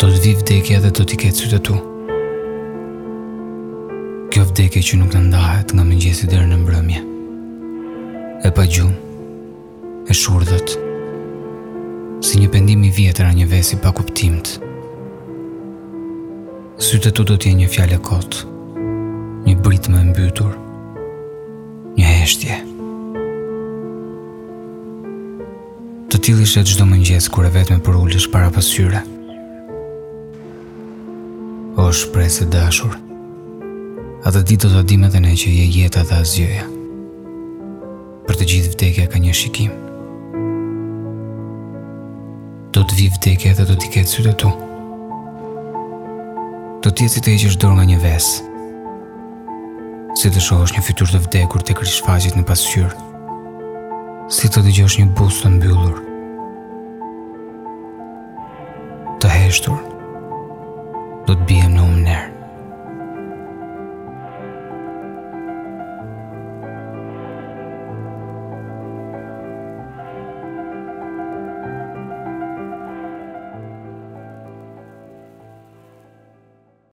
Do të vijë vdekja dhe do t'i ketë sytë e tu. Kjo vdekje që nuk na ndahet nga mëngjesi deri në mbrëmje. E pagjumë, e shurdhët, si një pendim i vjetër a një ves i pakuptimtë. Sytë e tu do të jenë një fjalë e kotë, një britmë e mbytur, Një heshtje. Të tillë i sheh çdo mëngjes kur e vetme përulesh para pasqyrës. O shpresë e dashur. Atë ditë do ta dimë edhe ne që je jeta dhe asgjëja. Për të gjithë vdekja ka një shikim. Do të vijë vdekja dhe do t'i ketë sytë e tu. Do të jetë si të heqësh dorë nga një ves, Si të shohësh një fytyrë të vdekur tek rishfaqet në pasqyrë. Si të dëgjosh një buzë të mbyllur. Të heshtur. Do të biem në humnerë.